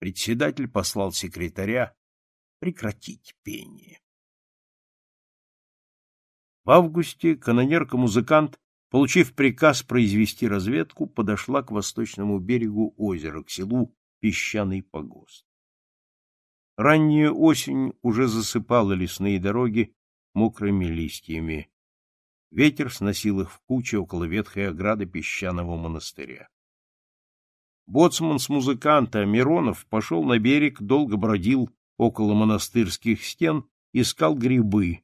Председатель послал секретаря прекратить пение. В августе канонерка-музыкант, получив приказ произвести разведку, подошла к восточному берегу озера, к селу Песчаный погост. Ранняя осень уже засыпала лесные дороги мокрыми листьями. Ветер сносил их в кучи около ветхой ограды песчаного монастыря. Боцман с музыканта Миронов пошел на берег, долго бродил около монастырских стен, искал грибы,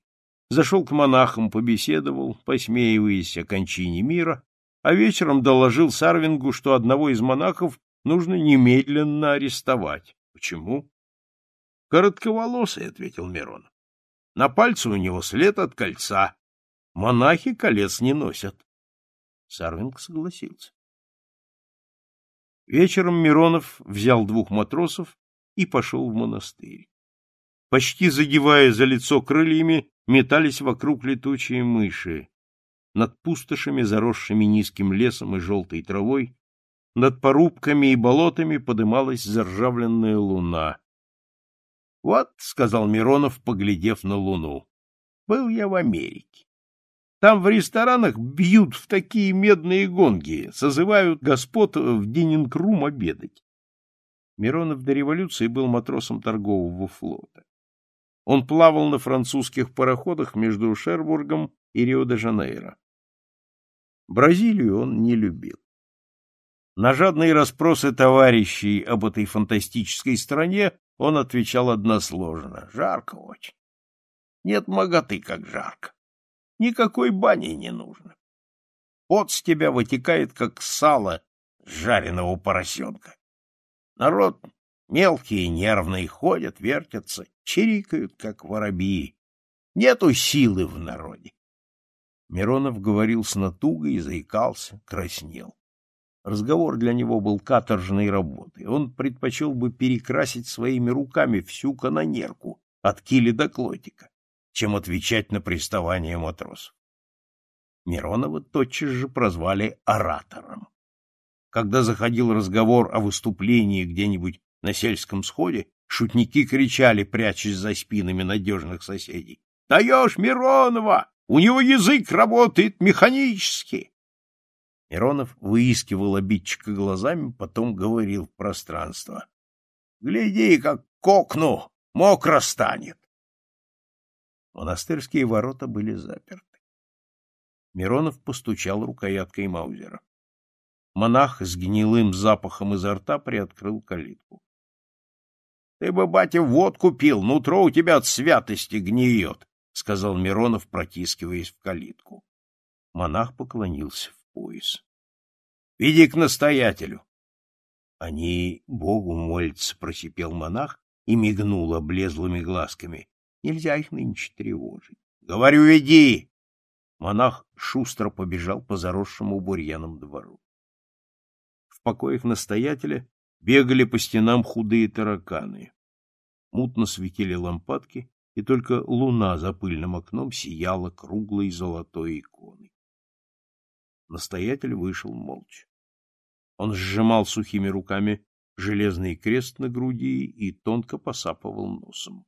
зашел к монахам, побеседовал, посмеиваясь о кончине мира, а вечером доложил Сарвингу, что одного из монахов нужно немедленно арестовать. Почему? — Коротковолосый, — ответил Мирон. — На пальце у него след от кольца. Монахи колец не носят. Сарвинг согласился. Вечером Миронов взял двух матросов и пошел в монастырь. Почти задевая за лицо крыльями, метались вокруг летучие мыши. Над пустошами, заросшими низким лесом и желтой травой, над порубками и болотами подымалась заржавленная луна. — Вот, — сказал Миронов, поглядев на луну, — был я в Америке. Там в ресторанах бьют в такие медные гонги, созывают господ в Денинг-рум обедать. Миронов до революции был матросом торгового флота. Он плавал на французских пароходах между Шербургом и Рио-де-Жанейро. Бразилию он не любил. На жадные расспросы товарищей об этой фантастической стране он отвечал односложно — жарко очень. Нет, моготы, как жарко. Никакой бани не нужно. Пот с тебя вытекает, как сало жареного поросенка. Народ мелкие и нервные ходят, вертятся, чирикают, как воробьи. Нету силы в народе. Миронов говорил с натугой, заикался, краснел. Разговор для него был каторжной работой. Он предпочел бы перекрасить своими руками всю канонерку от кили до клотика чем отвечать на приставание матросов. Миронова тотчас же прозвали оратором. Когда заходил разговор о выступлении где-нибудь на сельском сходе, шутники кричали, прячась за спинами надежных соседей. — Даешь Миронова! У него язык работает механически! Миронов выискивал обидчика глазами, потом говорил в пространство. — Гляди, как кокну, мокро станет! Монастырские ворота были заперты. Миронов постучал рукояткой Маузера. Монах с гнилым запахом изо рта приоткрыл калитку. — Ты бы, батя, водку пил, нутро у тебя от святости гниет, — сказал Миронов, протискиваясь в калитку. Монах поклонился в пояс. — Иди к настоятелю. — Они Богу молятся, — просипел монах и мигнул облезлыми глазками. Нельзя их нынче тревожить. — Говорю, веди! Монах шустро побежал по заросшему бурьяном двору. В покоях настоятеля бегали по стенам худые тараканы. Мутно светили лампадки, и только луна за пыльным окном сияла круглой золотой иконой. Настоятель вышел молча. Он сжимал сухими руками железный крест на груди и тонко посапывал носом.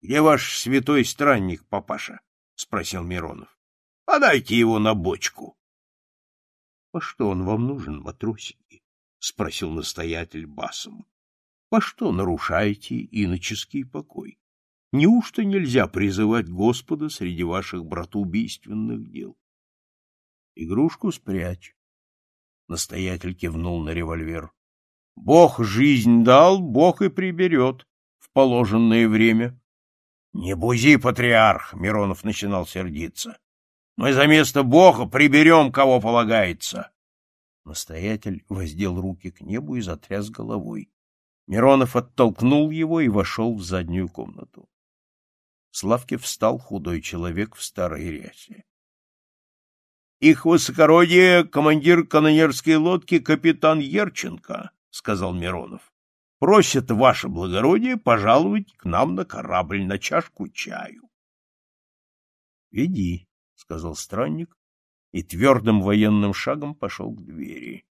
— Где ваш святой странник, папаша? — спросил Миронов. — Подайте его на бочку. — По что он вам нужен, матросики? — спросил настоятель басом. — По что нарушаете иноческий покой? Неужто нельзя призывать Господа среди ваших братоубийственных дел? — Игрушку спрячь. Настоятель кивнул на револьвер. — Бог жизнь дал, Бог и приберет в положенное время. Не бузи, патриарх, Миронов начинал сердиться. Мы за место Бога приберем, кого полагается. Настоятель воздел руки к небу и затряс головой. Миронов оттолкнул его и вошел в заднюю комнату. С встал худой человек в старой рясе. — Их высокородие — командир канонерской лодки капитан Ерченко, — сказал Миронов просят ваше благородие пожаловать к нам на корабль на чашку чаю. — Иди, — сказал странник, и твердым военным шагом пошел к двери.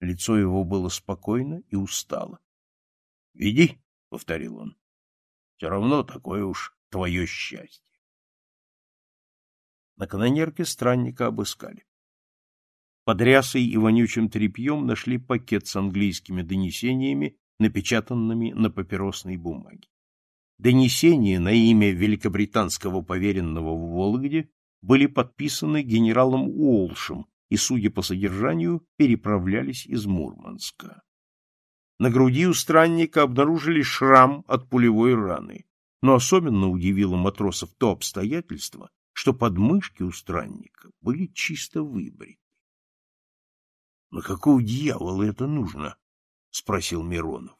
Лицо его было спокойно и устало. — Иди, — повторил он, — все равно такое уж твое счастье. На канонерке странника обыскали. Под рясой и вонючим тряпьем нашли пакет с английскими донесениями напечатанными на папиросной бумаге. Донесения на имя великобританского поверенного в Вологде были подписаны генералом Уолшем и, судя по содержанию, переправлялись из Мурманска. На груди у странника обнаружили шрам от пулевой раны, но особенно удивило матросов то обстоятельство, что подмышки у странника были чисто выбриты. — На какого дьявола это нужно? — спросил Миронов.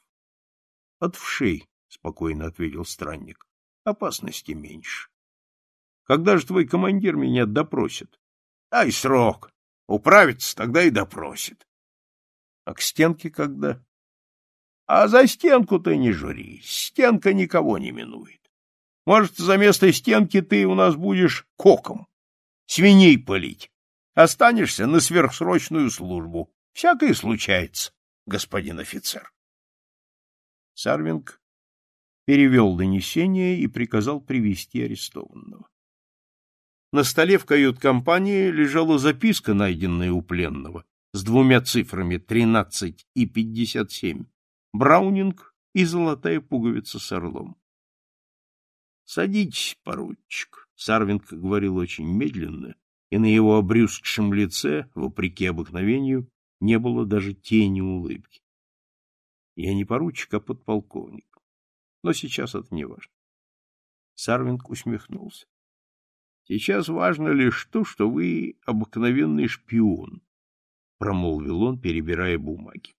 — От вшей, — спокойно ответил странник. — Опасности меньше. — Когда же твой командир меня допросит? — Дай срок. Управится, тогда и допросит. — А к стенке когда? — А за стенку ты не жюри. Стенка никого не минует. Может, за место стенки ты у нас будешь коком, свиней пылить. Останешься на сверхсрочную службу. Всякое случается господин офицер. Сарвинг перевел донесение и приказал привести арестованного. На столе в кают-компании лежала записка, найденная у пленного, с двумя цифрами 13 и 57, браунинг и золотая пуговица с орлом. — Садитесь, поручик, — Сарвинг говорил очень медленно, и на его обрюзгшем лице, вопреки обыкновению, не было даже тени улыбки. Я не поручик, а подполковник. Но сейчас это не важно. Сарвинг усмехнулся. Сейчас важно лишь то, что вы обыкновенный шпион, промолвил он, перебирая бумаги.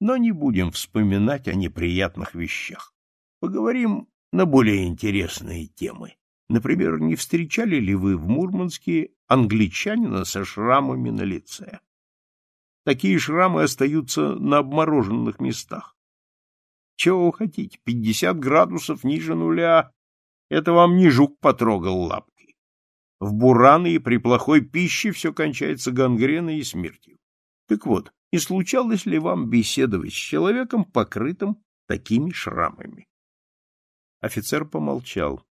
Но не будем вспоминать о неприятных вещах. Поговорим на более интересные темы. Например, не встречали ли вы в Мурманске англичанина со шрамами на лице? Такие шрамы остаются на обмороженных местах. Чего вы хотите? Пятьдесят градусов ниже нуля. Это вам не жук потрогал лапкой. В бураны и при плохой пище все кончается гангреной и смертью. Так вот, не случалось ли вам беседовать с человеком, покрытым такими шрамами? Офицер помолчал.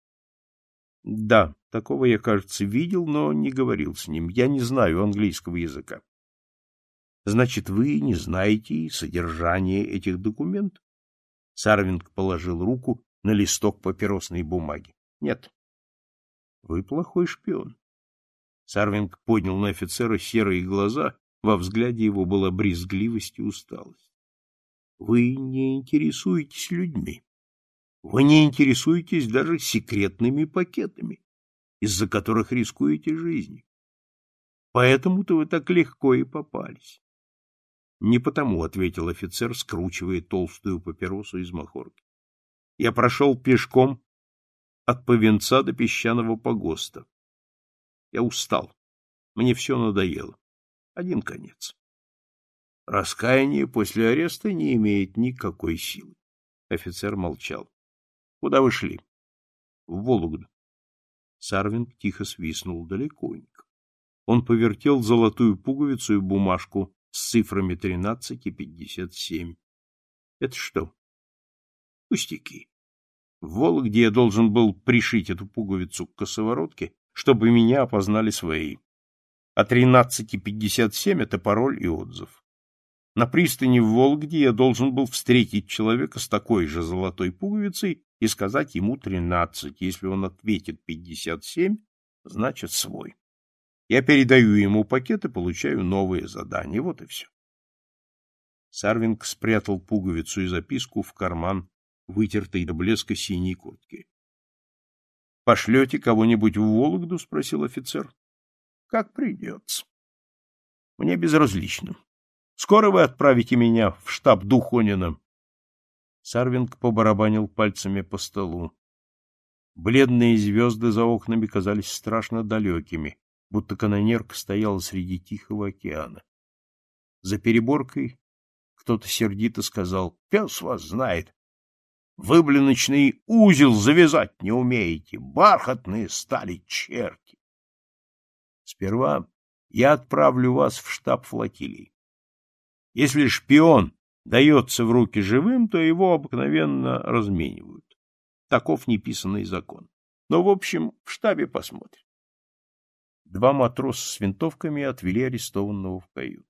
— Да, такого я, кажется, видел, но не говорил с ним. Я не знаю английского языка. Значит, вы не знаете содержание этих документов? Сарвинг положил руку на листок папиросной бумаги. Нет. Вы плохой шпион. Сарвинг поднял на офицера серые глаза, во взгляде его была брезгливость и усталость. Вы не интересуетесь людьми. Вы не интересуетесь даже секретными пакетами, из-за которых рискуете жизнью. Поэтому-то вы так легко и попались. — Не потому, — ответил офицер, скручивая толстую папиросу из махорки. — Я прошел пешком от Повенца до песчаного погоста. Я устал. Мне все надоело. Один конец. Раскаяние после ареста не имеет никакой силы. Офицер молчал. — Куда вы шли? — В Вологду. Сарвин тихо свистнул далеко. Он повертел золотую пуговицу и бумажку — с цифрами 13 и 57. Это что? Пустяки. В Вологде я должен был пришить эту пуговицу к косоворотке, чтобы меня опознали свои. А 13.57 — это пароль и отзыв. На пристани в Вологде я должен был встретить человека с такой же золотой пуговицей и сказать ему 13. Если он ответит 57, значит свой. Я передаю ему пакет и получаю новые задания. Вот и все. Сарвинг спрятал пуговицу и записку в карман, вытертой до блеска синей куртки. — Пошлете кого-нибудь в Вологду? — спросил офицер. — Как придется. — Мне безразлично. Скоро вы отправите меня в штаб Духонина. Сарвинг побарабанил пальцами по столу. Бледные звезды за окнами казались страшно далекими будто канонерка стояла среди Тихого океана. За переборкой кто-то сердито сказал «Пес вас знает! Вы, блиночный узел завязать не умеете! Бархатные стали черти!» Сперва я отправлю вас в штаб флотилии. Если шпион дается в руки живым, то его обыкновенно разменивают. Таков неписанный закон. Но, в общем, в штабе посмотрим два матроса с винтовками отвели арестованного в кают.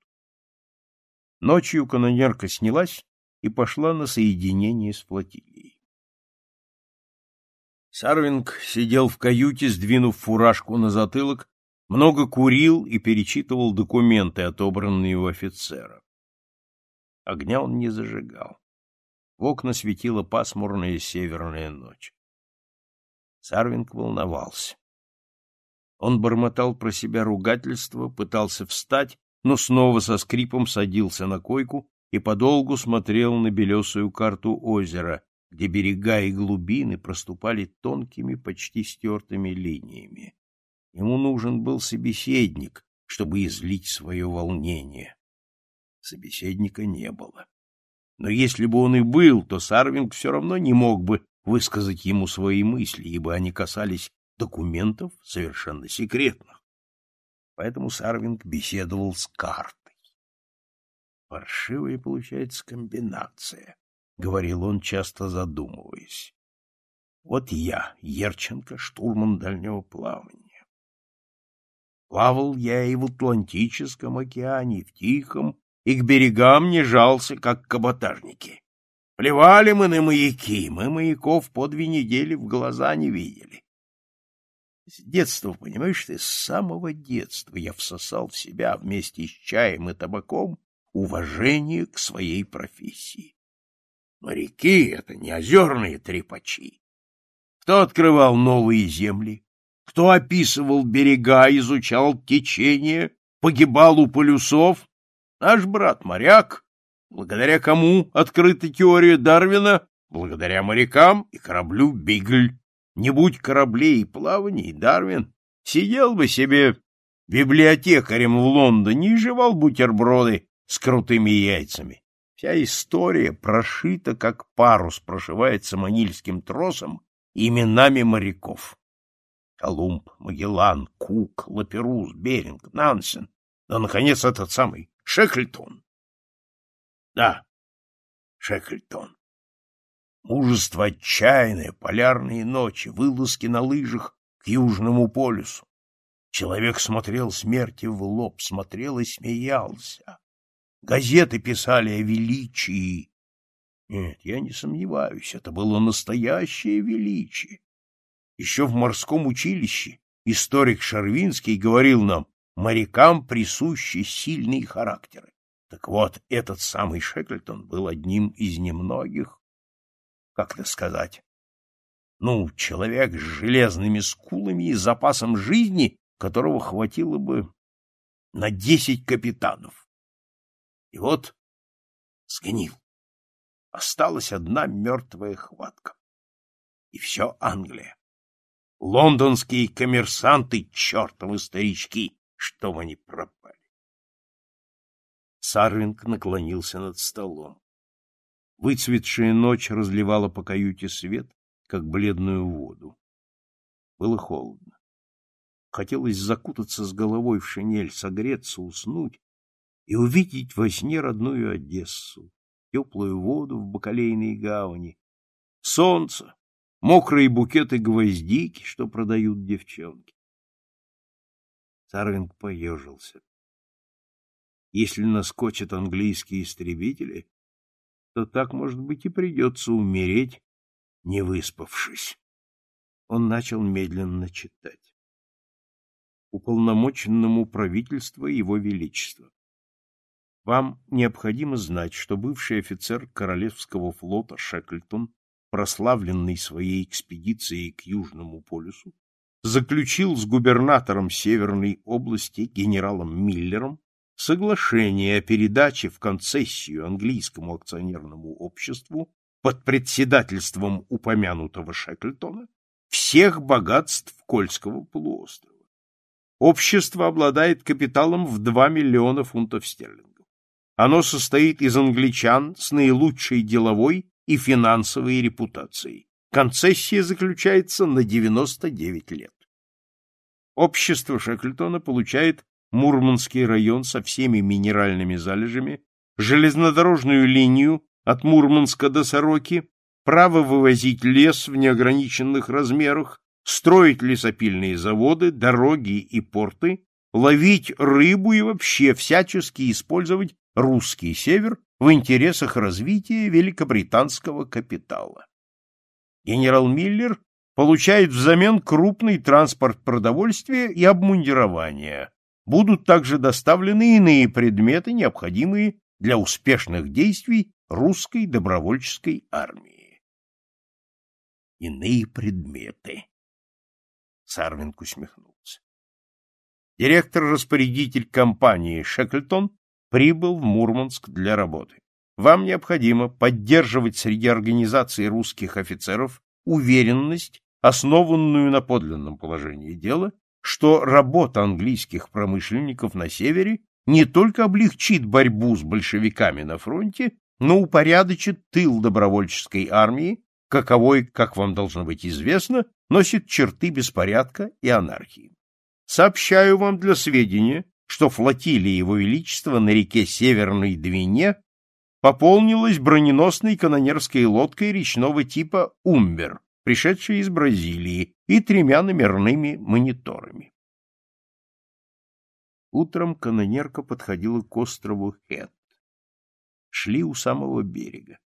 Ночью канонерка снялась и пошла на соединение с флотилией. Сарвинг сидел в каюте, сдвинув фуражку на затылок, много курил и перечитывал документы, отобранные у офицера. Огня он не зажигал. В окна светила пасмурная северная ночь. Сарвинг волновался. Он бормотал про себя ругательство, пытался встать, но снова со скрипом садился на койку и подолгу смотрел на белесую карту озера, где берега и глубины проступали тонкими, почти стертыми линиями. Ему нужен был собеседник, чтобы излить свое волнение. Собеседника не было. Но если бы он и был, то Сарвинг все равно не мог бы высказать ему свои мысли, ибо они касались документов совершенно секретных. Поэтому Сарвинг беседовал с картой. «Паршивая получается комбинация», — говорил он, часто задумываясь. «Вот я, Ерченко, штурман дальнего плавания. Плавал я и в Атлантическом океане, и в Тихом, и к берегам не жался, как каботажники. Плевали мы на маяки, мы маяков по две недели в глаза не видели. С детства, понимаешь ты, с самого детства я всосал в себя вместе с чаем и табаком уважение к своей профессии. Моряки — это не озерные трепачи. Кто открывал новые земли? Кто описывал берега, изучал течение, погибал у полюсов? Наш брат-моряк, благодаря кому открыта теория Дарвина, благодаря морякам и кораблю «Бигль». Не будь кораблей и плаваний, Дарвин сидел бы себе библиотекарем в Лондоне и жевал бутерброды с крутыми яйцами. Вся история прошита, как парус прошивается манильским тросом именами моряков. Колумб, Магеллан, Кук, Лаперус, Беринг, Нансен, да, наконец, этот самый Шекльтон. Да, Шекльтон мужество отчаянное, полярные ночи, вылазки на лыжах к Южному полюсу. Человек смотрел смерти в лоб, смотрел и смеялся. Газеты писали о величии. Нет, я не сомневаюсь, это было настоящее величие. Еще в морском училище историк Шарвинский говорил нам, морякам присущи сильные характеры. Так вот, этот самый Шеклтон был одним из немногих, как это сказать, ну, человек с железными скулами и запасом жизни, которого хватило бы на десять капитанов. И вот сгнил. Осталась одна мертвая хватка. И все Англия. Лондонские коммерсанты, чертовы старички, что они пропали. Сарвинг наклонился над столом. Выцветшая ночь разливала по каюте свет, как бледную воду. Было холодно. Хотелось закутаться с головой в шинель, согреться, уснуть и увидеть во сне родную Одессу, теплую воду в бакалейной гавани, солнце, мокрые букеты гвоздики, что продают девчонки. Сарвинг поежился. Если наскочат английские истребители, то так, может быть, и придется умереть, не выспавшись. Он начал медленно читать. Уполномоченному правительства Его Величества. Вам необходимо знать, что бывший офицер Королевского флота Шеклтон, прославленный своей экспедицией к Южному полюсу, заключил с губернатором Северной области генералом Миллером соглашение о передаче в концессию английскому акционерному обществу под председательством упомянутого Шеклтона всех богатств Кольского полуострова. Общество обладает капиталом в 2 миллиона фунтов стерлингов. Оно состоит из англичан с наилучшей деловой и финансовой репутацией. Концессия заключается на 99 лет. Общество Шеклтона получает Мурманский район со всеми минеральными залежами, железнодорожную линию от Мурманска до Сороки, право вывозить лес в неограниченных размерах, строить лесопильные заводы, дороги и порты, ловить рыбу и вообще всячески использовать русский север в интересах развития великобританского капитала. Генерал Миллер получает взамен крупный транспорт продовольствия и обмундирования – будут также доставлены иные предметы, необходимые для успешных действий русской добровольческой армии. Иные предметы. Сарвинг усмехнулся. Директор-распорядитель компании Шеклтон прибыл в Мурманск для работы. Вам необходимо поддерживать среди организаций русских офицеров уверенность, основанную на подлинном положении дела, что работа английских промышленников на севере не только облегчит борьбу с большевиками на фронте, но упорядочит тыл добровольческой армии, каковой, как вам должно быть известно, носит черты беспорядка и анархии. Сообщаю вам для сведения, что флотилия Его Величества на реке Северной Двине пополнилась броненосной канонерской лодкой речного типа «Умбер», пришедшие из Бразилии, и тремя номерными мониторами. Утром канонерка подходила к острову Хет. Шли у самого берега.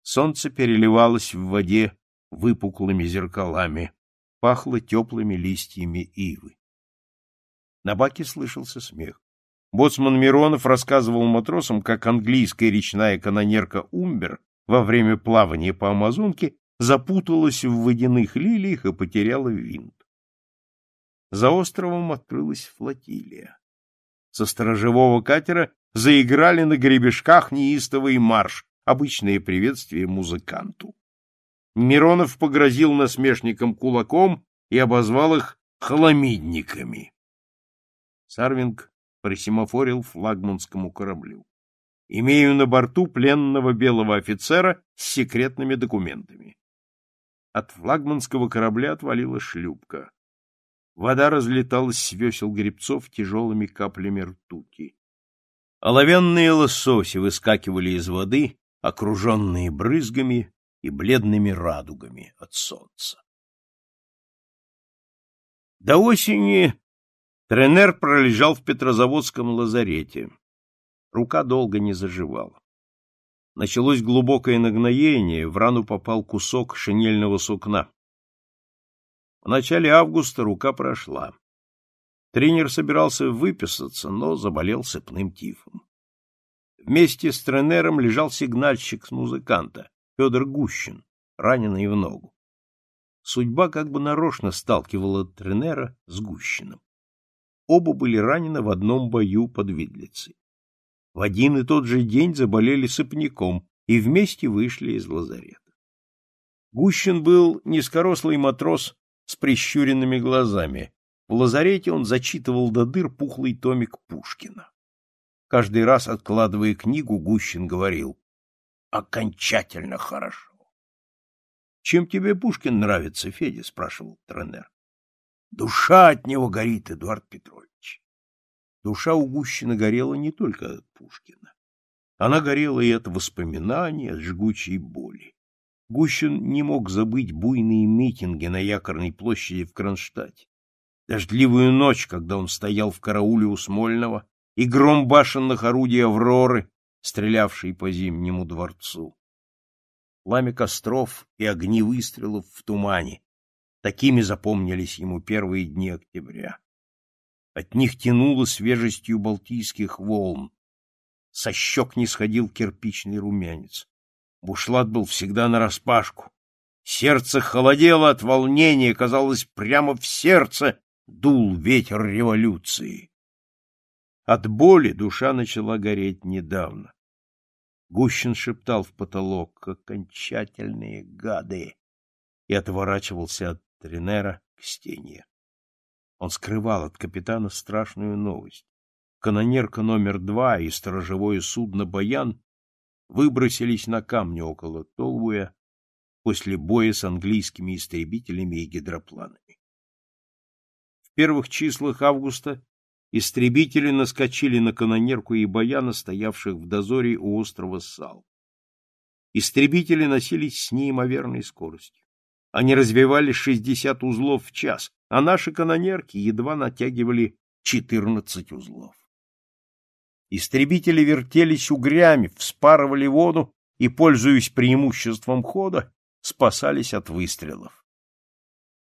Солнце переливалось в воде выпуклыми зеркалами, пахло теплыми листьями ивы. На баке слышался смех. Боцман Миронов рассказывал матросам, как английская речная канонерка Умбер во время плавания по Амазонке запуталась в водяных лилиях и потеряла винт. За островом открылась флотилия. Со сторожевого катера заиграли на гребешках неистовый марш, обычное приветствие музыканту. Миронов погрозил насмешникам кулаком и обозвал их хламидниками. Сарвинг присимофорил флагманскому кораблю. Имею на борту пленного белого офицера с секретными документами. От флагманского корабля отвалила шлюпка. Вода разлеталась с весел гребцов тяжелыми каплями ртути. Оловянные лососи выскакивали из воды, окруженные брызгами и бледными радугами от солнца. До осени Тренер пролежал в Петрозаводском лазарете. Рука долго не заживала. Началось глубокое нагноение, в рану попал кусок шинельного сукна. В начале августа рука прошла. Тренер собирался выписаться, но заболел сыпным тифом. Вместе с тренером лежал сигнальщик с музыканта, Федор Гущин, раненый в ногу. Судьба как бы нарочно сталкивала тренера с Гущиным. Оба были ранены в одном бою под Видлицей в один и тот же день заболели сопняком и вместе вышли из лазарета. Гущин был низкорослый матрос с прищуренными глазами. В лазарете он зачитывал до дыр пухлый томик Пушкина. Каждый раз, откладывая книгу, Гущин говорил «Окончательно хорошо». «Чем тебе Пушкин нравится, Федя?» — спрашивал Тренер. «Душа от него горит, Эдуард Петрович». Душа у Гущина горела не только от Пушкина. Она горела и от воспоминаний, от жгучей боли. Гущин не мог забыть буйные митинги на якорной площади в Кронштадте, дождливую ночь, когда он стоял в карауле у Смольного, и гром башенных орудий «Авроры», стрелявшей по Зимнему дворцу. Пламя костров и огни выстрелов в тумане. Такими запомнились ему первые дни октября. От них тянуло свежестью балтийских волн. Со щек не сходил кирпичный румянец. Бушлат был всегда нараспашку. Сердце холодело от волнения, казалось, прямо в сердце дул ветер революции. От боли душа начала гореть недавно. Гущин шептал в потолок «Окончательные гады!» и отворачивался от Тренера к стене. Он скрывал от капитана страшную новость. Канонерка номер два и сторожевое судно «Баян» выбросились на камни около Толвуя после боя с английскими истребителями и гидропланами. В первых числах августа истребители наскочили на канонерку и баяна, стоявших в дозоре у острова Сал. Истребители носились с неимоверной скоростью. Они развивали 60 узлов в час, а наши канонерки едва натягивали 14 узлов. Истребители вертелись угрями, вспарывали воду и, пользуясь преимуществом хода, спасались от выстрелов.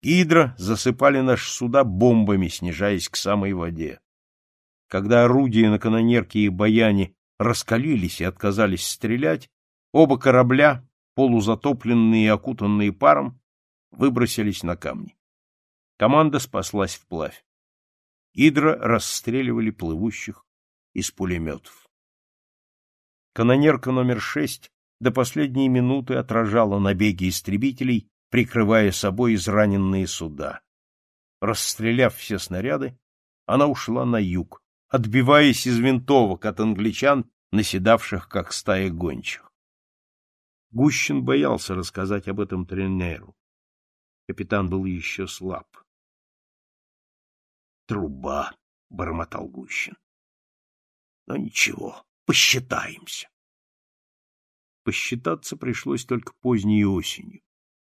Гидра засыпали наши суда бомбами, снижаясь к самой воде. Когда орудия на канонерке и баяне раскалились и отказались стрелять, оба корабля, полузатопленные и окутанные паром, выбросились на камни. Команда спаслась вплавь. Идра расстреливали плывущих из пулеметов. Канонерка номер шесть до последней минуты отражала набеги истребителей, прикрывая собой израненные суда. Расстреляв все снаряды, она ушла на юг, отбиваясь из винтовок от англичан, наседавших как стая гончих. Гущин боялся рассказать об этом тренеру. Капитан был еще слаб труба, — бормотал Гущин. Но ничего, посчитаемся. Посчитаться пришлось только поздней осенью,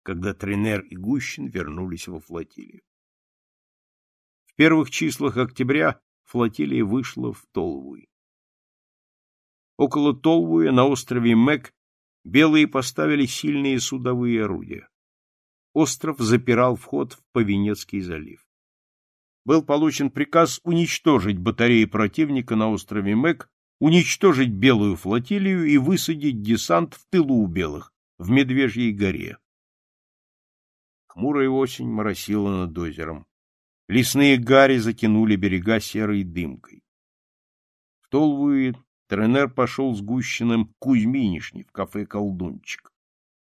когда Тренер и Гущин вернулись во флотилию. В первых числах октября флотилия вышла в Толвуи. Около Толвуя на острове Мэг белые поставили сильные судовые орудия. Остров запирал вход в Повенецкий залив был получен приказ уничтожить батареи противника на острове Мэг, уничтожить Белую флотилию и высадить десант в тылу у Белых, в Медвежьей горе. Хмурая осень моросила над озером. Лесные гари затянули берега серой дымкой. В Толвуе Тренер пошел с гущенным Кузьминишни в кафе «Колдунчик».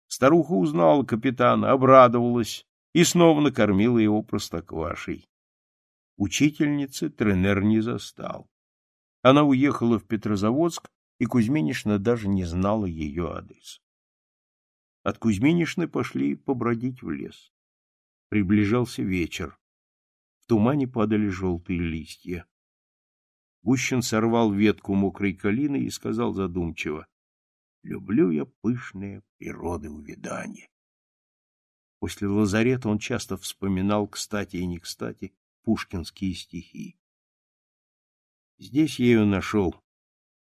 Старуха узнала капитана, обрадовалась и снова накормила его простоквашей. Учительницы Тренер не застал. Она уехала в Петрозаводск, и Кузьминишна даже не знала ее адрес. От Кузьминишны пошли побродить в лес. Приближался вечер. В тумане падали желтые листья. Гущин сорвал ветку мокрой калины и сказал задумчиво, «Люблю я пышные природы увядания». После лазарета он часто вспоминал, кстати и не кстати, пушкинские стихи. Здесь я ею нашел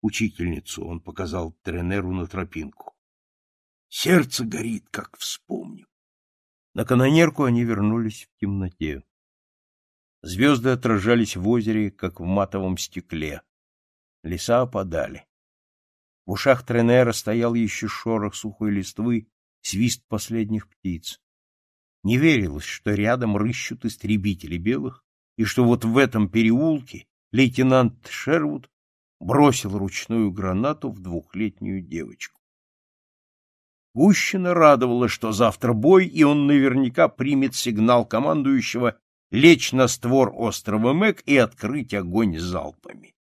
учительницу, он показал тренеру на тропинку. Сердце горит, как вспомню. На канонерку они вернулись в темноте. Звезды отражались в озере, как в матовом стекле. Леса опадали. В ушах Тренера стоял еще шорох сухой листвы, свист последних птиц. Не верилось, что рядом рыщут истребители белых, и что вот в этом переулке лейтенант Шервуд бросил ручную гранату в двухлетнюю девочку. Гущина радовала, что завтра бой, и он наверняка примет сигнал командующего лечь на створ острова Мэг и открыть огонь залпами.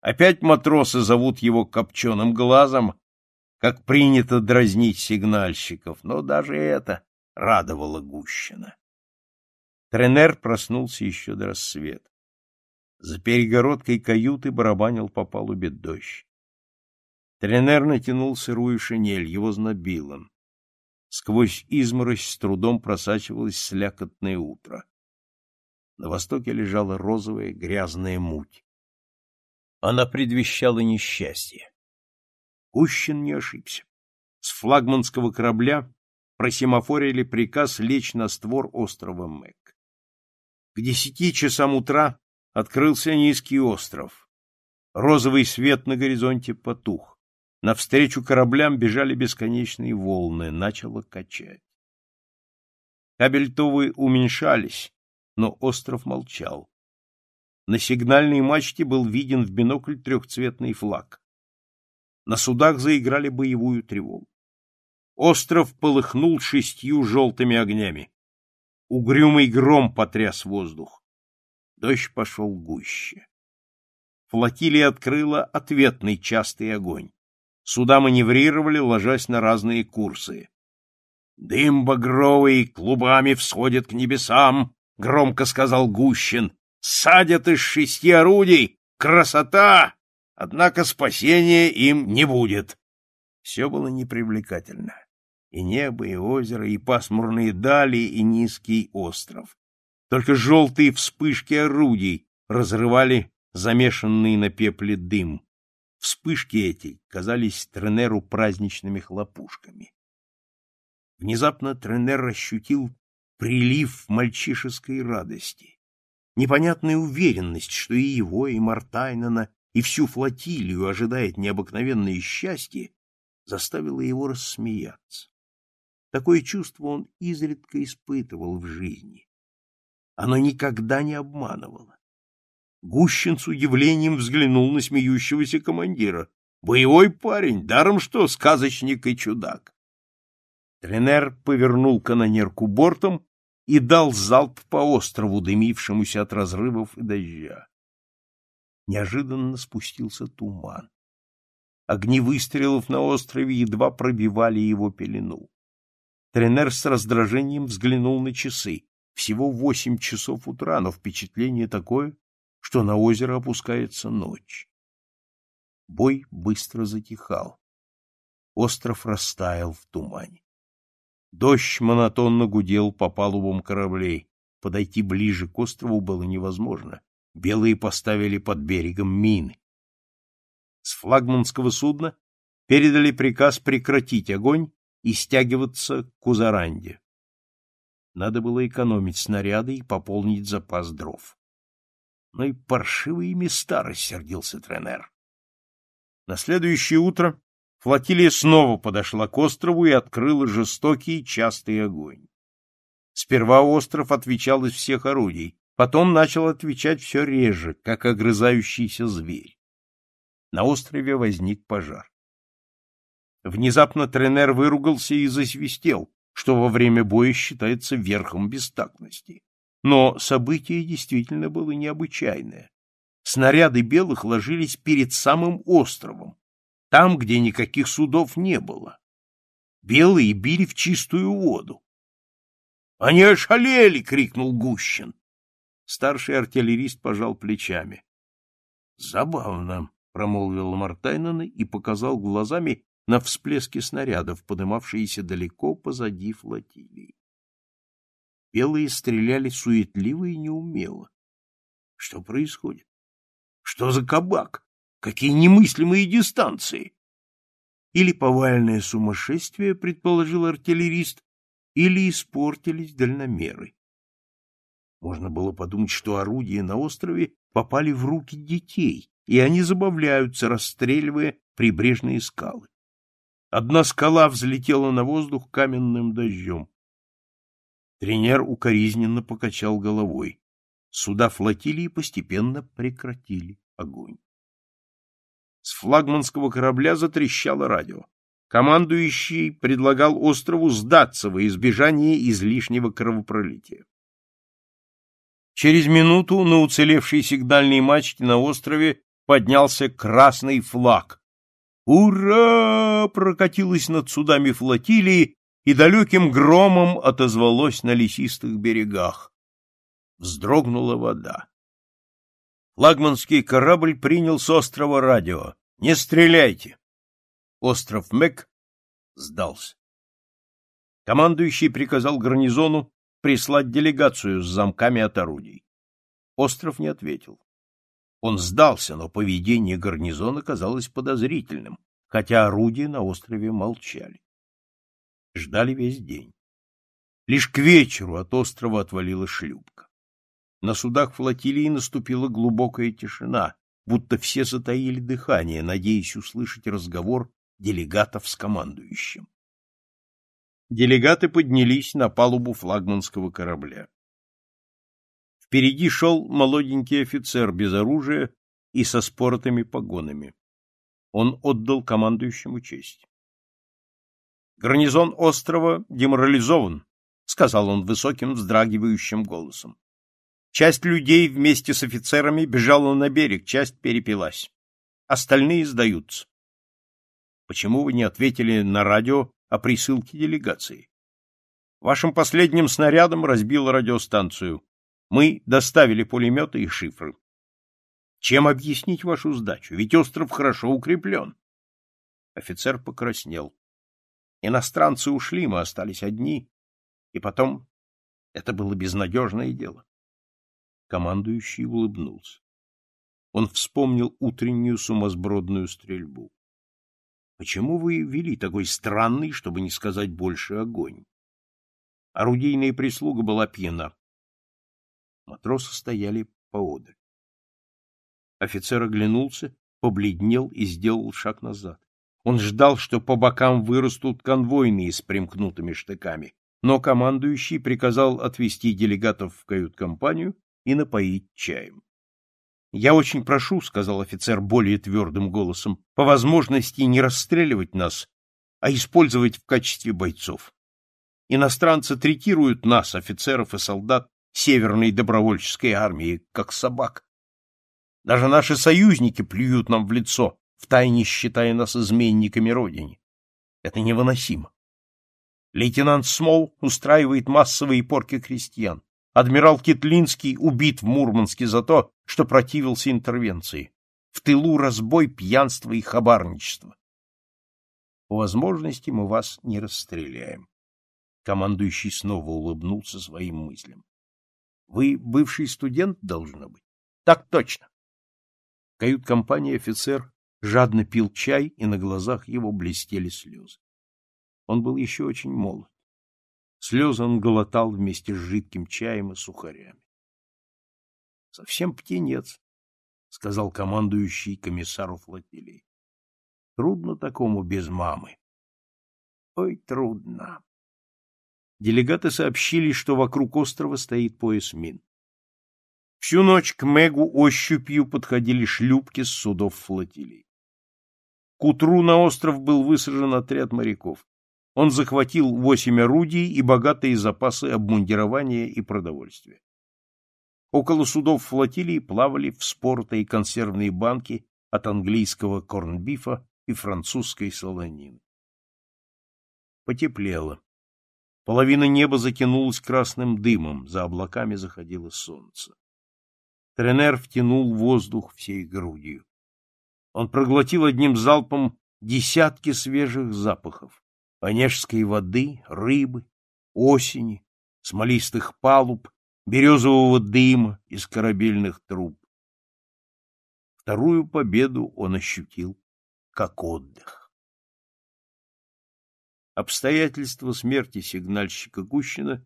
Опять матросы зовут его копченым глазом, как принято дразнить сигнальщиков, но даже это радовала Гущина. Тренер проснулся еще до рассвета. За перегородкой каюты барабанил по палубе дождь. Тренер натянул сырую шинель, его знобило. Сквозь изморозь с трудом просачивалось слякотное утро. На востоке лежала розовая грязная муть. Она предвещала несчастье. Кущин не ошибся. С флагманского корабля просимофорили приказ лечь на створ острова Мэг. К десяти часам утра открылся низкий остров. Розовый свет на горизонте потух. Навстречу кораблям бежали бесконечные волны, начало качать. Кабельтовые уменьшались, но остров молчал. На сигнальной мачте был виден в бинокль трехцветный флаг. На судах заиграли боевую тревогу остров полыхнул шестью желтыми огнями. Угрюмый гром потряс воздух. Дождь пошел гуще. Флотилия открыла ответный частый огонь. Суда маневрировали, ложась на разные курсы. «Дым багровый клубами всходит к небесам», — громко сказал Гущин. «Садят из шести орудий! Красота! Однако спасения им не будет!» Все было непривлекательно и небо, и озеро, и пасмурные дали, и низкий остров. Только желтые вспышки орудий разрывали замешанный на пепле дым. Вспышки эти казались Тренеру праздничными хлопушками. Внезапно Тренер ощутил прилив мальчишеской радости, непонятная уверенность, что и его, и Мартайнена, и всю флотилию ожидает необыкновенное счастье, заставила его рассмеяться. Такое чувство он изредка испытывал в жизни. Оно никогда не обманывало. Гущин с удивлением взглянул на смеющегося командира. «Боевой парень, даром что, сказочник и чудак!» Тренер повернул канонерку бортом и дал залп по острову, дымившемуся от разрывов и дождя. Неожиданно спустился туман. Огни выстрелов на острове едва пробивали его пелену. Тренер с раздражением взглянул на часы. Всего восемь часов утра, но впечатление такое, что на озеро опускается ночь. Бой быстро затихал. Остров растаял в тумане. Дождь монотонно гудел по палубам кораблей. Подойти ближе к острову было невозможно. Белые поставили под берегом мины. С флагманского судна передали приказ прекратить огонь и стягиваться к Кузаранде. Надо было экономить снаряды и пополнить запас дров. Но и паршивые места рассердился Тренер. На следующее утро флотилия снова подошла к острову и открыла жестокий частый огонь. Сперва остров отвечал из всех орудий, потом начал отвечать все реже, как огрызающийся зверь. На острове возник пожар. Внезапно Тренер выругался и засвистел, что во время боя считается верхом бестактности. Но событие действительно было необычайное. Снаряды белых ложились перед самым островом, там, где никаких судов не было. Белые били в чистую воду. — Они ошалели! — крикнул Гущин. Старший артиллерист пожал плечами. — Забавно, — промолвил Мартайнен и показал глазами на всплески снарядов, поднимавшиеся далеко позади флотилии. Белые стреляли суетливо и неумело. Что происходит? Что за кабак? Какие немыслимые дистанции! Или повальное сумасшествие, предположил артиллерист, или испортились дальномеры. Можно было подумать, что орудия на острове попали в руки детей, и они забавляются, расстреливая прибрежные скалы. Одна скала взлетела на воздух каменным дождем. Тренер укоризненно покачал головой. Суда флотилии постепенно прекратили огонь. С флагманского корабля затрещало радио. Командующий предлагал острову сдаться во избежание излишнего кровопролития. Через минуту на уцелевшей сигнальной мачте на острове поднялся красный флаг, «Ура!» прокатилось над судами флотилии и далеким громом отозвалось на лесистых берегах. Вздрогнула вода. Лагманский корабль принял с острова радио. «Не стреляйте!» Остров Мек сдался. Командующий приказал гарнизону прислать делегацию с замками от орудий. Остров не ответил. Он сдался, но поведение гарнизона казалось подозрительным, хотя орудия на острове молчали. Ждали весь день. Лишь к вечеру от острова отвалила шлюпка. На судах флотилии наступила глубокая тишина, будто все затаили дыхание, надеясь услышать разговор делегатов с командующим. Делегаты поднялись на палубу флагманского корабля. Впереди шел молоденький офицер без оружия и со споротыми погонами. Он отдал командующему честь. «Гарнизон острова деморализован», — сказал он высоким, вздрагивающим голосом. «Часть людей вместе с офицерами бежала на берег, часть перепилась. Остальные сдаются». «Почему вы не ответили на радио о присылке делегации?» «Вашим последним снарядом разбил радиостанцию», мы доставили пулеметы и шифры. Чем объяснить вашу сдачу? Ведь остров хорошо укреплен. Офицер покраснел. Иностранцы ушли, мы остались одни. И потом это было безнадежное дело. Командующий улыбнулся. Он вспомнил утреннюю сумасбродную стрельбу. Почему вы вели такой странный, чтобы не сказать больше, огонь? Орудийная прислуга была пьяна. Матросы стояли поодаль. Офицер оглянулся, побледнел и сделал шаг назад. Он ждал, что по бокам вырастут конвойные с примкнутыми штыками, но командующий приказал отвести делегатов в кают-компанию и напоить чаем. «Я очень прошу», — сказал офицер более твердым голосом, — «по возможности не расстреливать нас, а использовать в качестве бойцов. Иностранцы третируют нас, офицеров и солдат, Северной добровольческой армии, как собак. Даже наши союзники плюют нам в лицо, втайне считая нас изменниками родины. Это невыносимо. Лейтенант Смол устраивает массовые порки крестьян. Адмирал Китлинский убит в Мурманске за то, что противился интервенции. В тылу разбой, пьянство и хабарничество. По возможности мы вас не расстреляем. Командующий снова улыбнулся своим мыслям. Вы бывший студент, должно быть? Так точно. В кают-компании офицер жадно пил чай, и на глазах его блестели слезы. Он был еще очень молод. Слезы он глотал вместе с жидким чаем и сухарями. — Совсем птенец, — сказал командующий комиссару флотилии. — Трудно такому без мамы. — Ой, трудно делегаты сообщили, что вокруг острова стоит пояс мин. Всю ночь к Мегу ощупью подходили шлюпки с судов флотилий. К утру на остров был высажен отряд моряков. Он захватил восемь орудий и богатые запасы обмундирования и продовольствия. Около судов флотилии плавали вспорты консервные банки от английского корнбифа и французской солонины. Потеплело. Половина неба затянулась красным дымом, за облаками заходило солнце. Тренер втянул воздух всей грудью. Он проглотил одним залпом десятки свежих запахов — онежской воды, рыбы, осени, смолистых палуб, березового дыма из корабельных труб. Вторую победу он ощутил как отдых. Обстоятельства смерти сигнальщика Гущина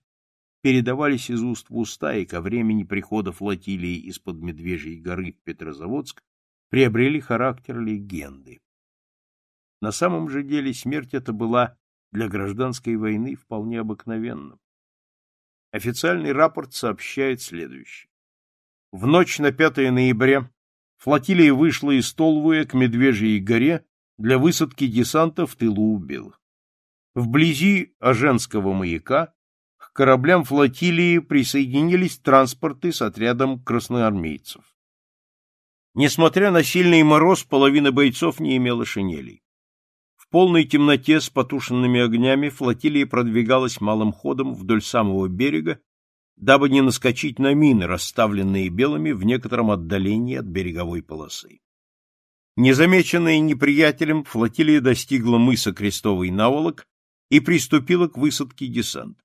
передавались из уст в уста и ко времени прихода флотилии из-под Медвежьей горы в Петрозаводск приобрели характер легенды. На самом же деле смерть эта была для гражданской войны вполне обыкновенным. Официальный рапорт сообщает следующее. В ночь на 5 ноября флотилия вышла из Толвуя к Медвежьей горе для высадки десанта в тылу у белых. Вблизи Оженского маяка к кораблям флотилии присоединились транспорты с отрядом красноармейцев. Несмотря на сильный мороз, половина бойцов не имела шинелей. В полной темноте с потушенными огнями флотилия продвигалась малым ходом вдоль самого берега, дабы не наскочить на мины, расставленные белыми в некотором отдалении от береговой полосы. Незамеченная неприятелем, флотилия достигла мыса Крестовый Наволок и приступила к высадке десант.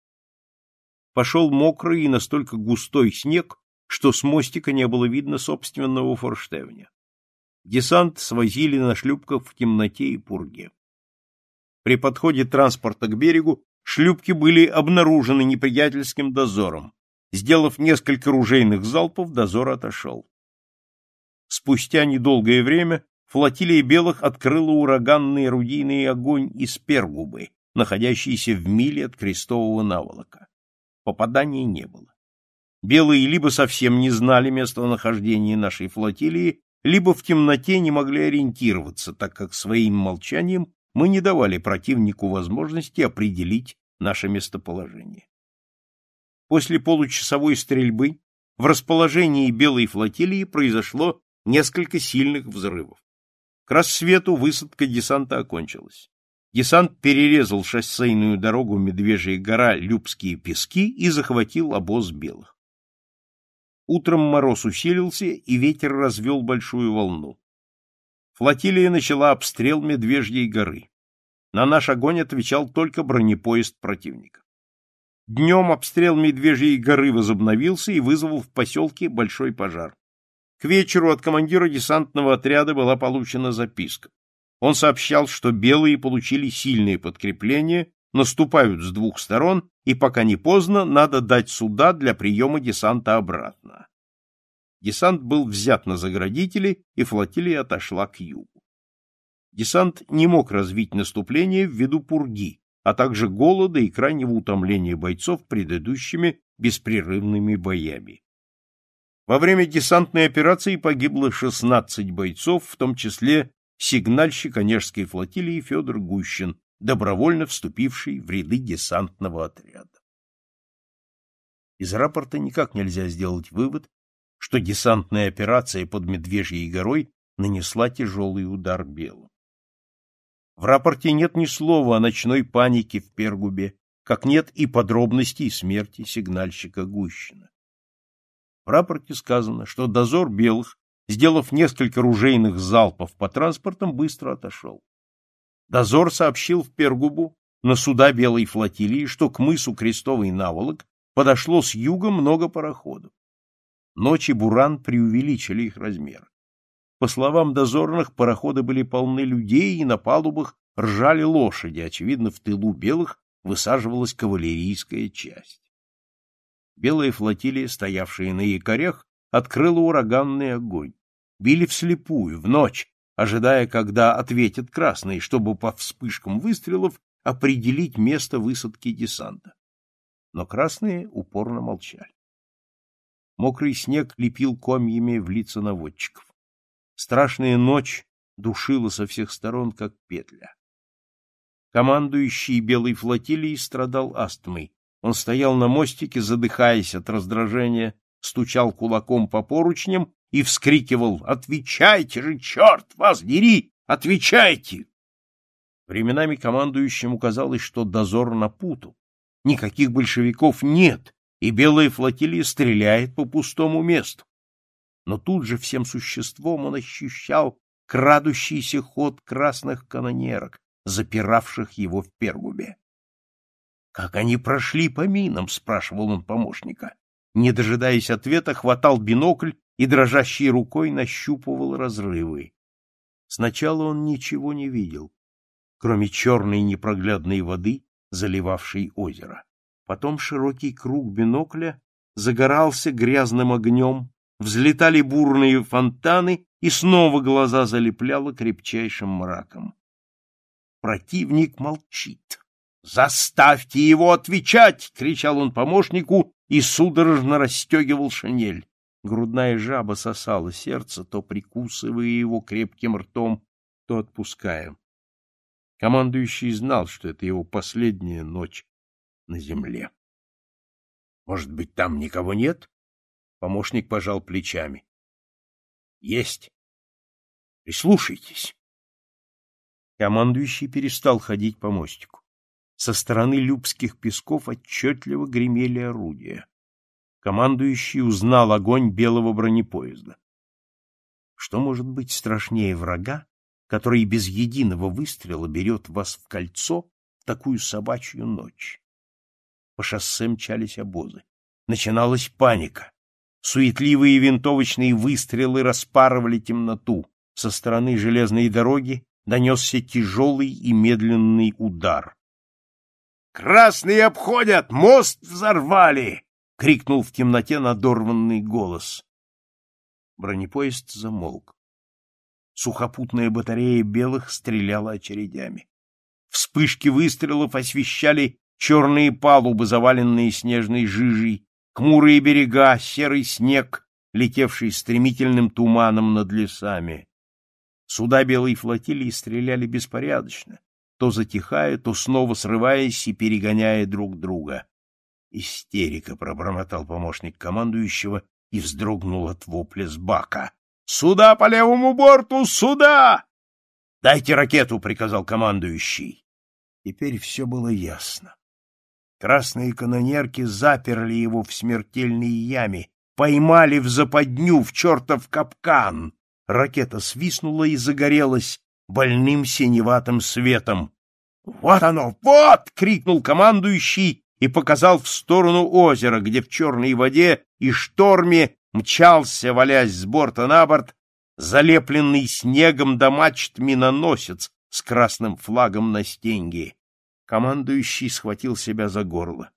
Пошел мокрый и настолько густой снег, что с мостика не было видно собственного форштевня. Десант свозили на шлюпках в темноте и пурге. При подходе транспорта к берегу шлюпки были обнаружены неприятельским дозором. Сделав несколько ружейных залпов, дозор отошел. Спустя недолгое время флотилия белых открыла ураганный орудийный огонь из пергубы, находящейся в миле от крестового наволока. Попаданий не было. Белые либо совсем не знали местонахождения нашей флотилии, либо в темноте не могли ориентироваться, так как своим молчанием мы не давали противнику возможности определить наше местоположение. После получасовой стрельбы в расположении белой флотилии произошло несколько сильных взрывов. К рассвету высадка десанта окончилась. Десант перерезал шоссейную дорогу Медвежья гора Любские пески и захватил обоз белых. Утром мороз усилился, и ветер развел большую волну. Флотилия начала обстрел Медвежьей горы. На наш огонь отвечал только бронепоезд противника. Днем обстрел Медвежьей горы возобновился и вызвал в поселке большой пожар. К вечеру от командира десантного отряда была получена записка. Он сообщал, что белые получили сильные подкрепления, наступают с двух сторон, и пока не поздно, надо дать суда для приема десанта обратно. Десант был взят на заградители, и флотилия отошла к югу. Десант не мог развить наступление ввиду пурги, а также голода и крайнего утомления бойцов предыдущими беспрерывными боями. Во время десантной операции погибло 16 бойцов, в том числе сигнальщик Онежской флотилии Федор Гущин, добровольно вступивший в ряды десантного отряда. Из рапорта никак нельзя сделать вывод, что десантная операция под Медвежьей горой нанесла тяжелый удар белым. В рапорте нет ни слова о ночной панике в Пергубе, как нет и подробностей смерти сигнальщика Гущина. В рапорте сказано, что дозор белых сделав несколько ружейных залпов по транспортам, быстро отошел. Дозор сообщил в Пергубу на суда Белой флотилии, что к мысу Крестовый наволок подошло с юга много пароходов. Ночи Буран преувеличили их размер. По словам дозорных, пароходы были полны людей, и на палубах ржали лошади, очевидно, в тылу белых высаживалась кавалерийская часть. Белая флотилия, стоявшая на якорях, открыла ураганный огонь. Били вслепую, в ночь, ожидая, когда ответят красные, чтобы по вспышкам выстрелов определить место высадки десанта. Но красные упорно молчали. Мокрый снег лепил комьями в лица наводчиков. Страшная ночь душила со всех сторон, как петля. Командующий белой флотилией страдал астмой. Он стоял на мостике, задыхаясь от раздражения, стучал кулаком по поручням и вскрикивал «Отвечайте же, черт вас дери! Отвечайте!» Временами командующему казалось, что дозор напутал. Никаких большевиков нет, и белая флотилия стреляет по пустому месту. Но тут же всем существом он ощущал крадущийся ход красных канонерок, запиравших его в пергубе. — Как они прошли по минам? — спрашивал он помощника. Не дожидаясь ответа, хватал бинокль и дрожащей рукой нащупывал разрывы. Сначала он ничего не видел, кроме черной непроглядной воды, заливавшей озеро. Потом широкий круг бинокля загорался грязным огнем, взлетали бурные фонтаны, и снова глаза залепляло крепчайшим мраком. Противник молчит. «Заставьте его отвечать!» — кричал он помощнику и судорожно расстегивал шинель. Грудная жаба сосала сердце, то прикусывая его крепким ртом, то отпуская. Командующий знал, что это его последняя ночь на земле. — Может быть, там никого нет? Помощник пожал плечами. — Есть. Прислушайтесь. Командующий перестал ходить по мостику. Со стороны любских песков отчетливо гремели орудия. Командующий узнал огонь белого бронепоезда. Что может быть страшнее врага, который без единого выстрела берет вас в кольцо в такую собачью ночь? По шоссе мчались обозы. Начиналась паника. Суетливые винтовочные выстрелы распарывали темноту. Со стороны железной дороги донесся тяжелый и медленный удар. «Красные обходят! Мост взорвали!» — крикнул в темноте надорванный голос. Бронепоезд замолк. Сухопутная батарея белых стреляла очередями. Вспышки выстрелов освещали черные палубы, заваленные снежной жижей, хмурые берега, серый снег, летевший стремительным туманом над лесами. Суда белой флотилии стреляли беспорядочно, то затихая, то снова срываясь и перегоняя друг друга. Истерика пробормотал помощник командующего и вздрогнул от вопля с бака. «Сюда по левому борту! Сюда!» «Дайте ракету!» — приказал командующий. Теперь все было ясно. Красные канонерки заперли его в смертельной яме, поймали в западню, в чертов капкан. Ракета свистнула и загорелась, больным синеватым светом. «Вот оно! Вот!» — крикнул командующий и показал в сторону озера, где в черной воде и шторме мчался, валясь с борта на борт, залепленный снегом до мачт миноносец с красным флагом на стенге. Командующий схватил себя за горло.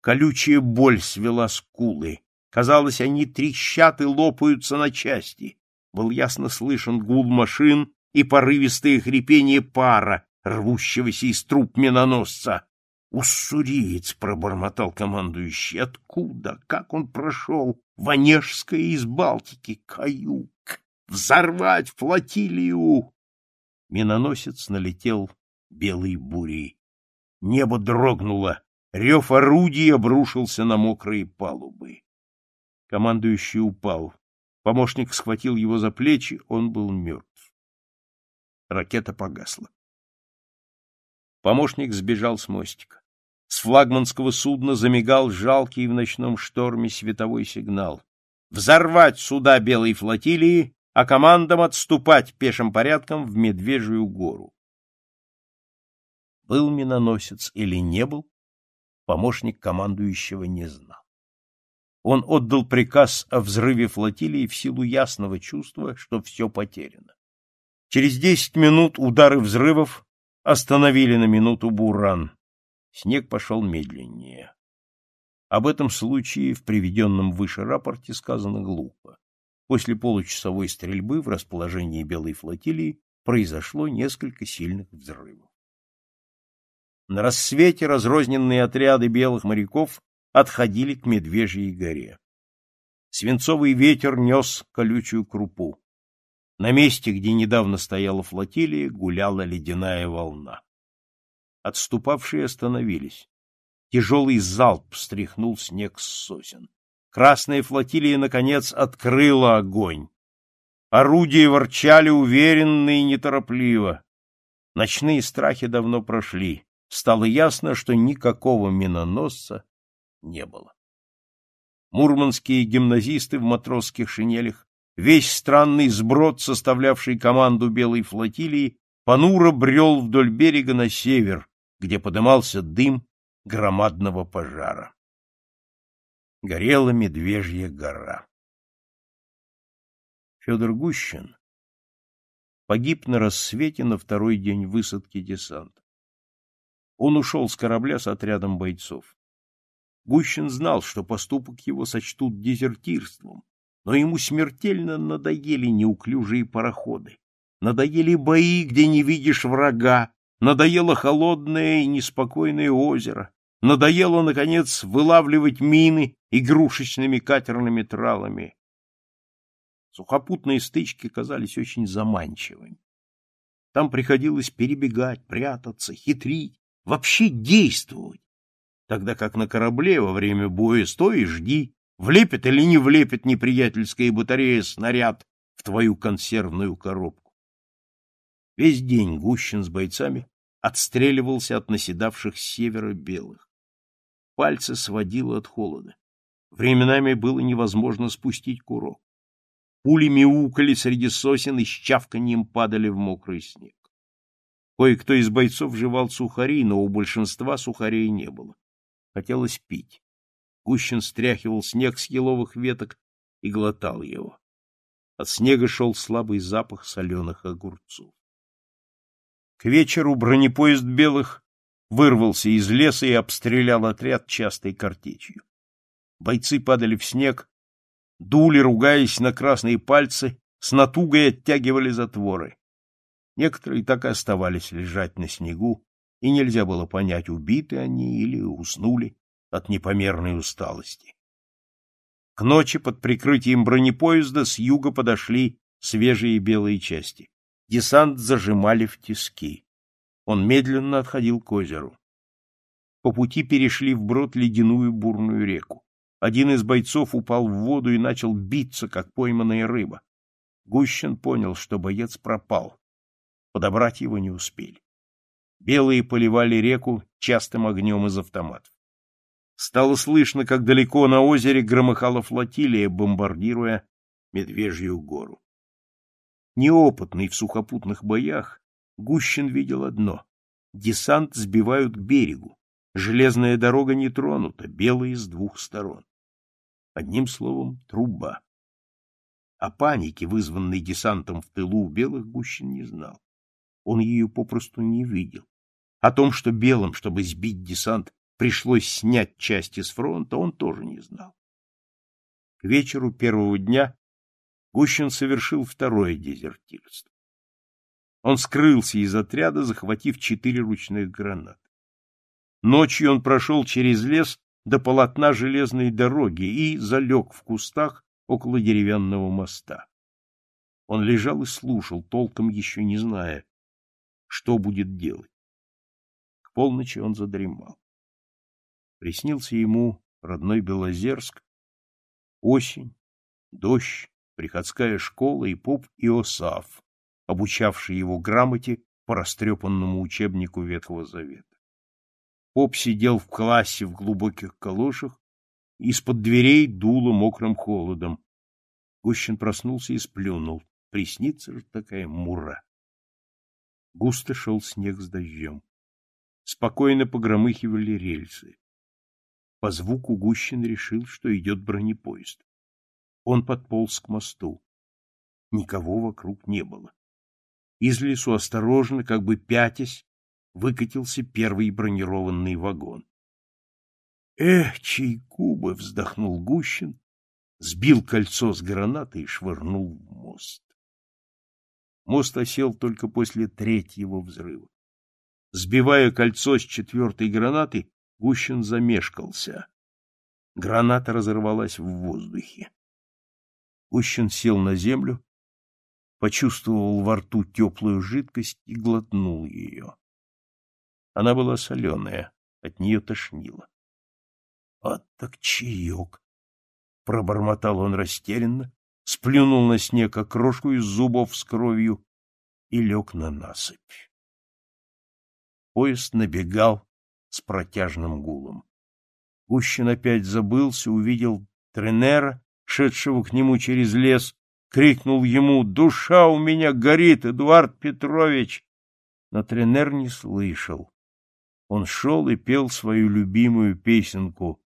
Колючая боль свела скулы. Казалось, они трещат и лопаются на части. Был ясно слышен гул машин, и порывистое хрипение пара, рвущегося из труб миноносца. «Уссуриец!» — пробормотал командующий. «Откуда? Как он прошел? Ванежская из Балтики! Каюк! Взорвать флотилию!» Миноносец налетел белой бурей. Небо дрогнуло, рев орудий обрушился на мокрые палубы. Командующий упал. Помощник схватил его за плечи, он был мертв. Ракета погасла. Помощник сбежал с мостика. С флагманского судна замигал жалкий в ночном шторме световой сигнал. Взорвать суда Белой флотилии, а командам отступать пешим порядком в Медвежью гору. Был миноносец или не был, помощник командующего не знал. Он отдал приказ о взрыве флотилии в силу ясного чувства, что все потеряно. Через десять минут удары взрывов остановили на минуту буран. Снег пошел медленнее. Об этом случае в приведенном выше рапорте сказано глупо. После получасовой стрельбы в расположении Белой флотилии произошло несколько сильных взрывов. На рассвете разрозненные отряды белых моряков отходили к Медвежьей горе. Свинцовый ветер нес колючую крупу. На месте, где недавно стояла флотилия, гуляла ледяная волна. Отступавшие остановились. Тяжелый залп стряхнул снег с сосен. Красная флотилия, наконец, открыла огонь. Орудия ворчали уверенно и неторопливо. Ночные страхи давно прошли. Стало ясно, что никакого миноносца не было. Мурманские гимназисты в матросских шинелях весь странный сброд, составлявший команду белой флотилии, понуро брел вдоль берега на север, где подымался дым громадного пожара. Горела Медвежья гора. Федор Гущин погиб на рассвете на второй день высадки десанта. Он ушел с корабля с отрядом бойцов. Гущин знал, что поступок его сочтут дезертирством, но ему смертельно надоели неуклюжие пароходы, надоели бои, где не видишь врага, надоело холодное и неспокойное озеро, надоело, наконец, вылавливать мины игрушечными катерными тралами. Сухопутные стычки казались очень заманчивыми. Там приходилось перебегать, прятаться, хитрить, вообще действовать, тогда как на корабле во время боя стой и жди, влепит или не влепит неприятельская батарея снаряд в твою консервную коробку. Весь день Гущин с бойцами отстреливался от наседавших с севера белых. Пальцы сводило от холода. Временами было невозможно спустить курок. Пули мяукали среди сосен и с чавканьем падали в мокрый снег. Кое-кто из бойцов жевал сухари, но у большинства сухарей не было. Хотелось пить. Гущин стряхивал снег с еловых веток и глотал его. От снега шел слабый запах соленых огурцов. К вечеру бронепоезд белых вырвался из леса и обстрелял отряд частой картечью. Бойцы падали в снег, дули, ругаясь на красные пальцы, с натугой оттягивали затворы. Некоторые так и оставались лежать на снегу, и нельзя было понять, убиты они или уснули от непомерной усталости. К ночи под прикрытием бронепоезда с юга подошли свежие белые части. Десант зажимали в тиски. Он медленно отходил к озеру. По пути перешли вброд ледяную бурную реку. Один из бойцов упал в воду и начал биться, как пойманная рыба. Гущин понял, что боец пропал. Подобрать его не успели. Белые поливали реку частым огнем из автоматов. Стало слышно, как далеко на озере громыхала флотилия, бомбардируя Медвежью гору. Неопытный в сухопутных боях, Гущин видел одно — десант сбивают к берегу, железная дорога не тронута, белая с двух сторон. Одним словом, труба. О панике, вызванной десантом в тылу у белых, Гущин не знал. Он ее попросту не видел. О том, что белым, чтобы сбить десант, пришлось снять части с фронта, он тоже не знал. К вечеру первого дня Гущин совершил второе дезертирство. Он скрылся из отряда, захватив четыре ручных гранаты. Ночью он прошел через лес до полотна железной дороги и залег в кустах около деревянного моста. Он лежал и слушал, толком еще не зная, что будет делать. К полночи он задремал. Приснился ему родной Белозерск, осень, дождь, приходская школа и поп Иосаф, обучавший его грамоте по растрепанному учебнику Ветхого Завета. Поп сидел в классе в глубоких калошах, из-под дверей дуло мокрым холодом. Гущин проснулся и сплюнул. Приснится же такая мура. Густо шел снег с дождем. Спокойно погромыхивали рельсы. По звуку Гущин решил, что идет бронепоезд. Он подполз к мосту. Никого вокруг не было. Из лесу осторожно, как бы пятясь, выкатился первый бронированный вагон. «Эх, чайку бы!» — вздохнул Гущин, сбил кольцо с граната и швырнул в мост. Мост осел только после третьего взрыва. Сбивая кольцо с четвертой гранаты, Гущин замешкался. Граната разорвалась в воздухе. Гущин сел на землю, почувствовал во рту теплую жидкость и глотнул ее. Она была соленая, от нее тошнило. — А так чаек! — пробормотал он растерянно, сплюнул на снег окрошку из зубов с кровью и лег на насыпь. Поезд набегал с протяжным гулом. Гущин опять забылся, увидел тренера, шедшего к нему через лес, крикнул ему «Душа у меня горит, Эдуард Петрович!» Но тренер не слышал. Он шел и пел свою любимую песенку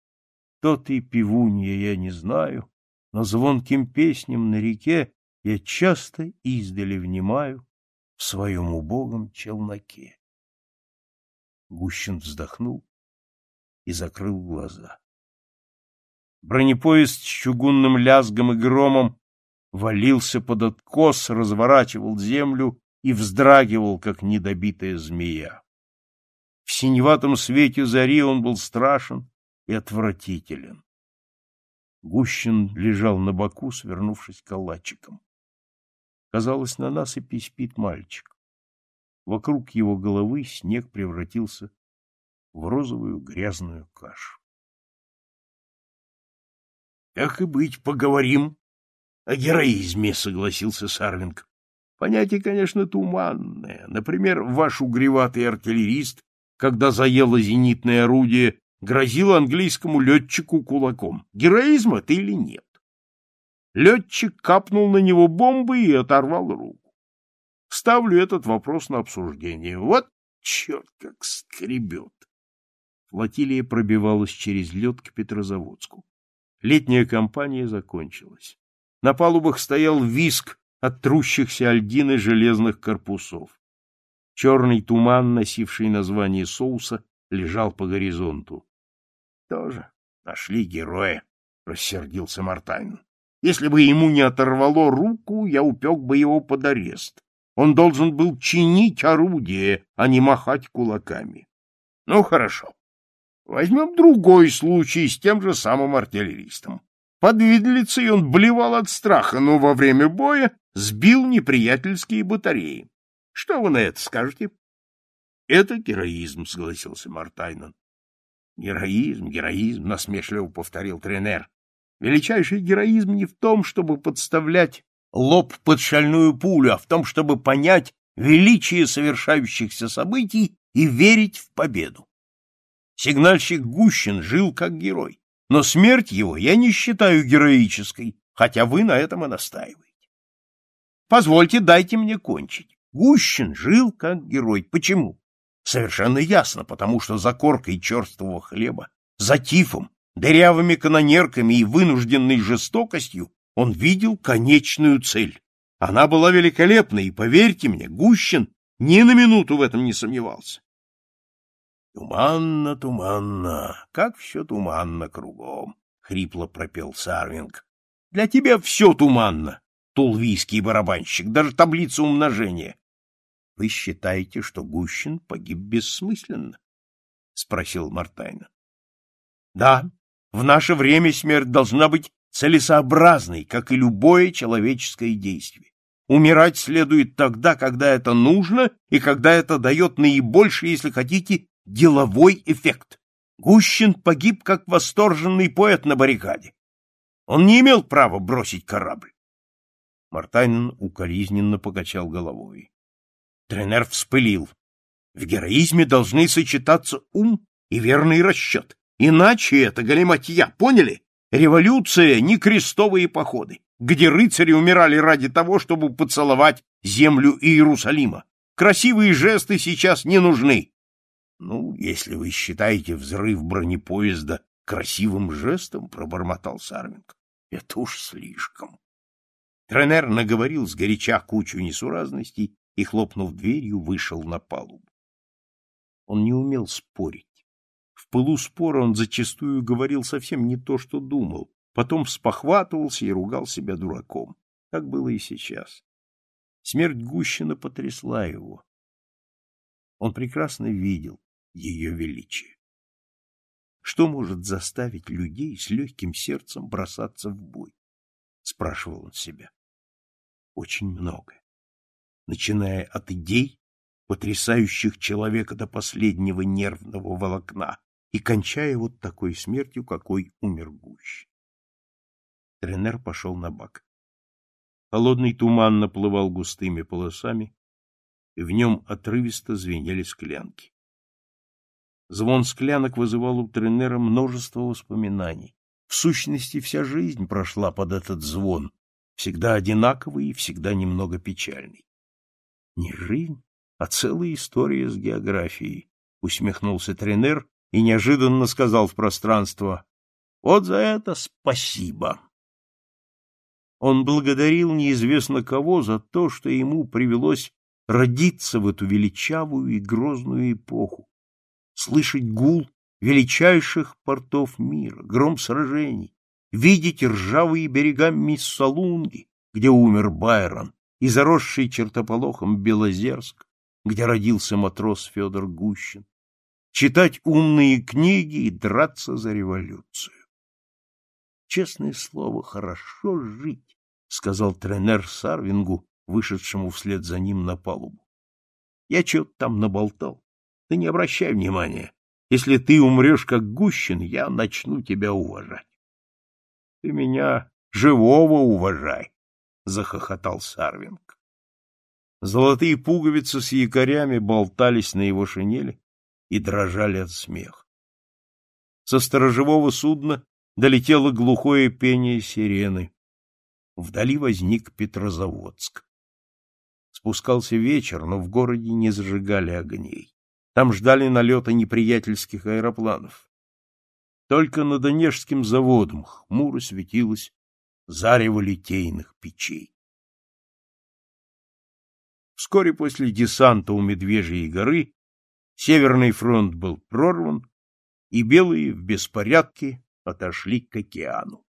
«То ты, пивунья, я не знаю, но звонким песням на реке я часто издали внимаю в своем убогом челноке». Гущин вздохнул и закрыл глаза. Бронепоезд с чугунным лязгом и громом валился под откос, разворачивал землю и вздрагивал, как недобитая змея. В синеватом свете зари он был страшен и отвратителен. Гущин лежал на боку, свернувшись калачиком. Казалось, на нас и писпит мальчик. Вокруг его головы снег превратился в розовую грязную кашу. — Так и быть, поговорим о героизме, — согласился Сарвинг. — Понятие, конечно, туманное. Например, ваш угреватый артиллерист, когда заело зенитное орудие, грозил английскому летчику кулаком. Героизма-то или нет? Летчик капнул на него бомбы и оторвал руку ставлю этот вопрос на обсуждение. Вот черт как скребет! Флотилия пробивалась через лед к Петрозаводску. Летняя кампания закончилась. На палубах стоял виск от трущихся альдины железных корпусов. Черный туман, носивший название соуса, лежал по горизонту. — Тоже нашли героя, — рассердился Мартайн. — Если бы ему не оторвало руку, я упек бы его под арест. Он должен был чинить орудие, а не махать кулаками. Ну, хорошо. Возьмем другой случай с тем же самым артиллеристом. Под Видлицей он блевал от страха, но во время боя сбил неприятельские батареи. Что вы на это скажете? — Это героизм, — согласился Мартайнон. — Героизм, героизм, — насмешливо повторил Тренер. — Величайший героизм не в том, чтобы подставлять лоб под шальную пулю, а в том, чтобы понять величие совершающихся событий и верить в победу. Сигнальщик Гущин жил как герой, но смерть его я не считаю героической, хотя вы на этом и настаиваете. Позвольте, дайте мне кончить. Гущин жил как герой. Почему? Совершенно ясно, потому что за коркой черствого хлеба, за тифом, дырявыми канонерками и вынужденной жестокостью он видел конечную цель. Она была великолепна, и, поверьте мне, Гущин ни на минуту в этом не сомневался. «Туманно, туманно, как все туманно кругом», — хрипло пропел Сарвинг. «Для тебя все туманно, тулвийский барабанщик, даже таблица умножения». «Вы считаете, что Гущин погиб бессмысленно?» — спросил Мартайна. «Да, в наше время смерть должна быть целесообразный, как и любое человеческое действие. Умирать следует тогда, когда это нужно и когда это дает наибольший, если хотите, деловой эффект. Гущин погиб как восторженный поэт на баррикаде. Он не имел права бросить корабль. Мартанин укоризненно покачал головой. Тренер вспылил. В героизме должны сочетаться ум и верный расчет. Иначе это галиматья, поняли? Революция — не крестовые походы, где рыцари умирали ради того, чтобы поцеловать землю Иерусалима. Красивые жесты сейчас не нужны. Ну, если вы считаете взрыв бронепоезда красивым жестом, пробормотал Сарвинг. Это уж слишком. Тренер наговорил с сгоряча кучу несуразностей и, хлопнув дверью, вышел на палубу. Он не умел спорить пылу спора он зачастую говорил совсем не то, что думал, потом спохватывался и ругал себя дураком. Так было и сейчас. Смерть Гущина потрясла его. Он прекрасно видел ее величие. Что может заставить людей с легким сердцем бросаться в бой? Спрашивал он себя. Очень многое. Начиная от идей, потрясающих человека до последнего нервного волокна, и кончая вот такой смертью, какой умер Гущ. Тренер пошел на бак. Холодный туман наплывал густыми полосами, и в нем отрывисто звенели склянки. Звон склянок вызывал у Тренера множество воспоминаний. В сущности, вся жизнь прошла под этот звон, всегда одинаковый и всегда немного печальный. Не жизнь, а целая история с географией, — усмехнулся Тренер и неожиданно сказал в пространство «Вот за это спасибо!». Он благодарил неизвестно кого за то, что ему привелось родиться в эту величавую и грозную эпоху, слышать гул величайших портов мира, гром сражений, видеть ржавые берега Миссалунги, где умер Байрон, и заросший чертополохом Белозерск, где родился матрос Федор Гущин, читать умные книги и драться за революцию. Честное слово, хорошо жить, сказал тренер Сарвингу, вышедшему вслед за ним на палубу. Я что-то там наболтал. Ты не обращай внимания. Если ты умрешь, как Гущин, я начну тебя уважать. — Ты меня живого уважай! — захохотал Сарвинг. Золотые пуговицы с якорями болтались на его шинели, и дрожали от смеха. Со сторожевого судна долетело глухое пение сирены. Вдали возник Петрозаводск. Спускался вечер, но в городе не зажигали огней. Там ждали налета неприятельских аэропланов. Только над Онежским заводом хмуро светилось зарево литейных печей. Вскоре после десанта у Медвежьей горы Северный фронт был прорван, и белые в беспорядке отошли к океану.